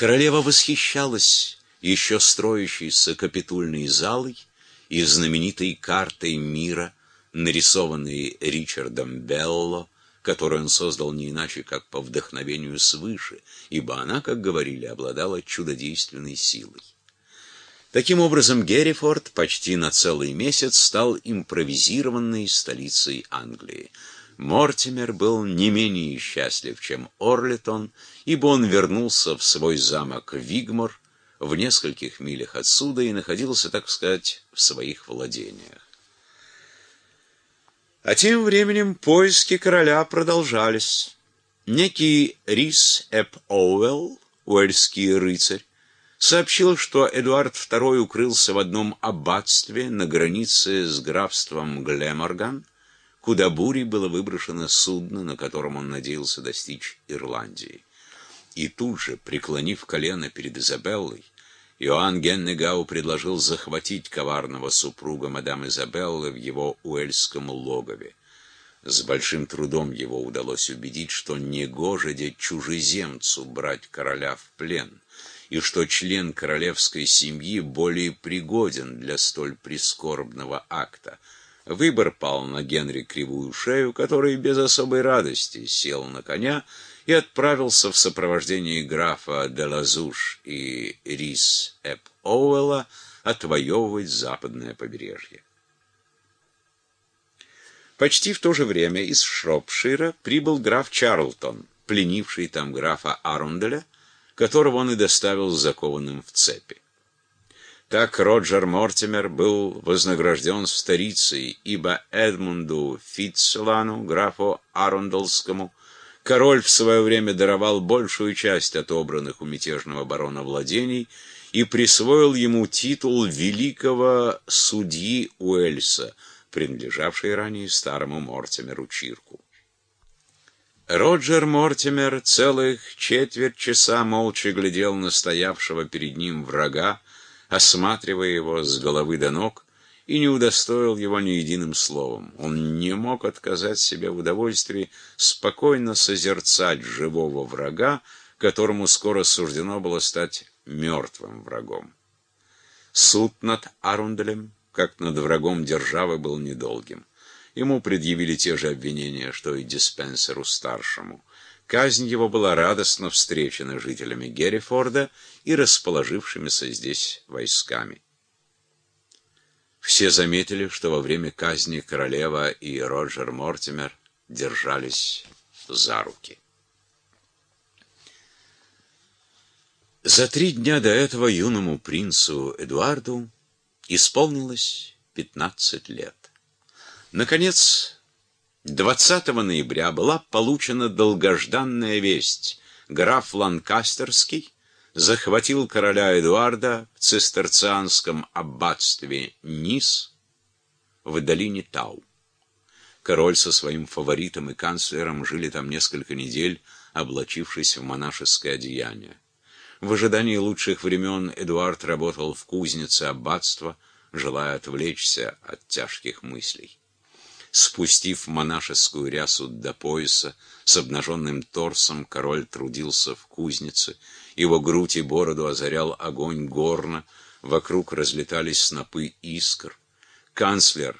Королева восхищалась еще строящейся капитульной залой и знаменитой картой мира, нарисованной Ричардом Белло, которую он создал не иначе, как по вдохновению свыше, ибо она, как говорили, обладала чудодейственной силой. Таким образом, Геррифорд почти на целый месяц стал импровизированной столицей Англии. Мортимер был не менее счастлив, чем Орлитон, ибо он вернулся в свой замок Вигмор в нескольких милях отсюда и находился, так сказать, в своих владениях. А тем временем поиски короля продолжались. Некий Рис Эп Оуэлл, уэльский рыцарь, сообщил, что Эдуард II укрылся в одном аббатстве на границе с графством Глеморган, куда бурей было выброшено судно, на котором он надеялся достичь Ирландии. И тут же, преклонив колено перед Изабеллой, Иоанн Геннегау предложил захватить коварного супруга мадам Изабеллы в его уэльском логове. С большим трудом его удалось убедить, что негоже де чужеземцу брать короля в плен, и что член королевской семьи более пригоден для столь прискорбного акта. Выбор пал на Генри Кривую Шею, который без особой радости сел на коня и отправился в сопровождении графа Делазуш и Рис Эп Оуэлла отвоевывать западное побережье. Почти в то же время из Шропшира прибыл граф Чарлтон, пленивший там графа Арунделя, которого он и доставил закованным в цепи. Так Роджер Мортимер был вознагражден старицей, ибо Эдмунду Фитцелану, графу Арундельскому, Король в свое время даровал большую часть отобранных у мятежного барона владений и присвоил ему титул великого судьи Уэльса, принадлежавший ранее старому Мортимеру Чирку. Роджер Мортимер целых четверть часа молча глядел на стоявшего перед ним врага, осматривая его с головы до ног, и не удостоил его ни единым словом. Он не мог отказать себе в удовольствии спокойно созерцать живого врага, которому скоро суждено было стать мертвым врагом. Суд над Арунделем, как над врагом державы, был недолгим. Ему предъявили те же обвинения, что и диспенсеру-старшему. Казнь его была радостно встречена жителями Геррифорда и расположившимися здесь войсками. Все заметили, что во время казни королева и Роджер Мортимер держались за руки. За три дня до этого юному принцу Эдуарду исполнилось 15 лет. Наконец, 20 ноября была получена долгожданная весть. Граф Ланкастерский захватил короля Эдуарда в цистерцианском аббатстве Низ в долине Тау. Король со своим фаворитом и канцлером жили там несколько недель, облачившись в монашеское одеяние. В ожидании лучших времен Эдуард работал в кузнице аббатства, желая отвлечься от тяжких мыслей. Спустив монашескую рясу до пояса, с обнаженным торсом король трудился в кузнице, его грудь и бороду озарял огонь горна, вокруг разлетались снопы искр. Канцлер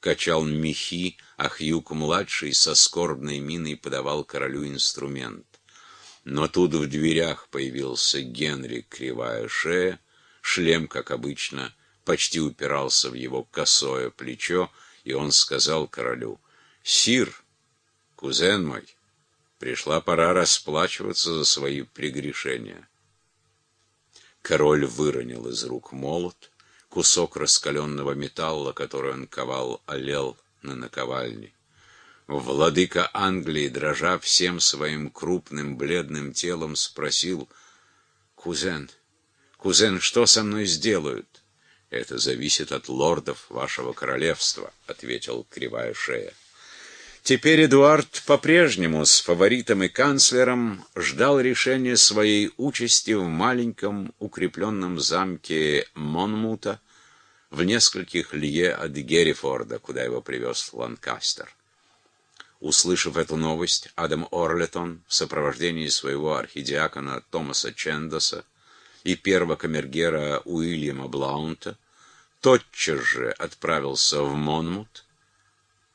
качал мехи, а Хьюк-младший со скорбной миной подавал королю инструмент. Но тут в дверях появился Генри Кривая Шея, шлем, как обычно, почти упирался в его косое плечо, и он сказал королю, «Сир, кузен мой, пришла пора расплачиваться за свои прегрешения». Король выронил из рук молот, кусок раскаленного металла, который он ковал, олел на наковальне. Владыка Англии, дрожа всем своим крупным бледным телом, спросил, «Кузен, кузен, что со мной сделают?» «Это зависит от лордов вашего королевства», — ответил кривая шея. Теперь Эдуард по-прежнему с фаворитом и канцлером ждал решения своей участи в маленьком укрепленном замке Монмута в нескольких лье от Геррифорда, куда его привез Ланкастер. Услышав эту новость, Адам Орлетон в сопровождении своего архидиакона Томаса Чендоса и первого камергера Уильяма Блаунта тотчас же отправился в Монмут,